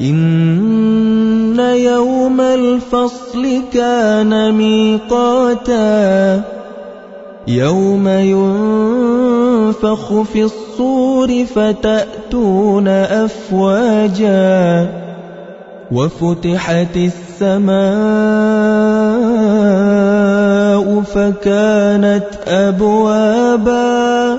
إن يوم الفصل كان ميقاتا يوم ينفخ في الصور فتأتون أفواجا وفتحت السماء فكانت أبوابا